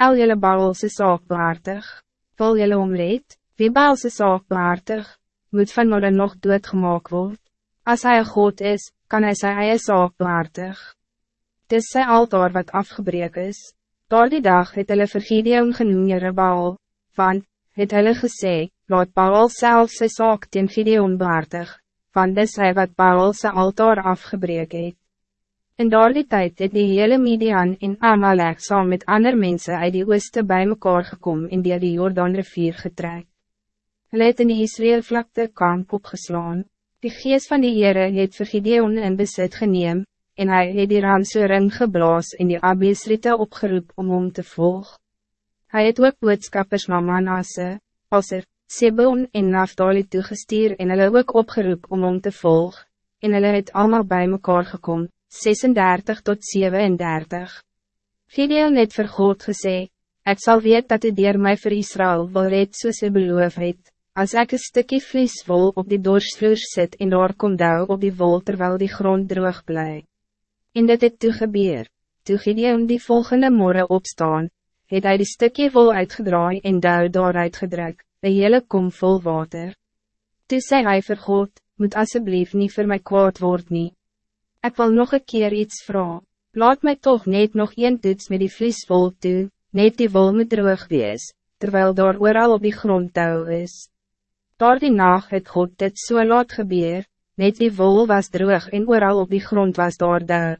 Al jylle Baalse saak behartig, wil jylle omreed, wie Baalse saak behartig, moet van morgen nog doodgemaak word. Als hij een God is, kan hij zijn eie saak behartig. Dis sy altaar wat afgebreek is. Door die dag het hulle vir Gideon genoem Jere Baal, want, het hulle gesê, laat Baal self sy saak teen Gideon behartig, want dis hy wat Baal sy altaar afgebreek het. In daardie tijd het die hele Midian en Amalek saam met ander mensen uit die ooste bij mekaar gekom en die die Jordaan rivier getrek. Hulle het in die Israël vlakte kamp opgeslaan. Die geest van die Heere het vir Gideon in besit geneem, en hij het die ramse ring geblaas en die Abesrite opgeroep om om te volg. Hij het ook boodskappers na Manasse, Aser, Sebon en Naftali toegestuur en hulle ook opgeroep om om te volg, en hulle het allemaal bij mekaar gekomen. 36 tot 37. Gideon het vir God gesê, Ek sal weet dat het dier my vir Israël wil red soos hy beloof het, as ek een stukje vlieswol op die doorsvloer sit en daar kom dou op die wol terwijl die grond droog bly. En dit het toe gebeur, toe Gideon die volgende morgen opstaan, het hy die stukje wol uitgedraai en dou daar uitgedruk, een hele kom vol water. Toe sê hy vir God, moet alsjeblieft niet voor mij kwaad word nie. Ik wil nog een keer iets vragen. Laat mij toch net nog een toets met die vlieswol toe, net die wol moet droog wees, terwijl daar ooral op die grond touw is. Door die nacht het God dit so laat gebeur, net die wol was droog en ooral op die grond was daar daar.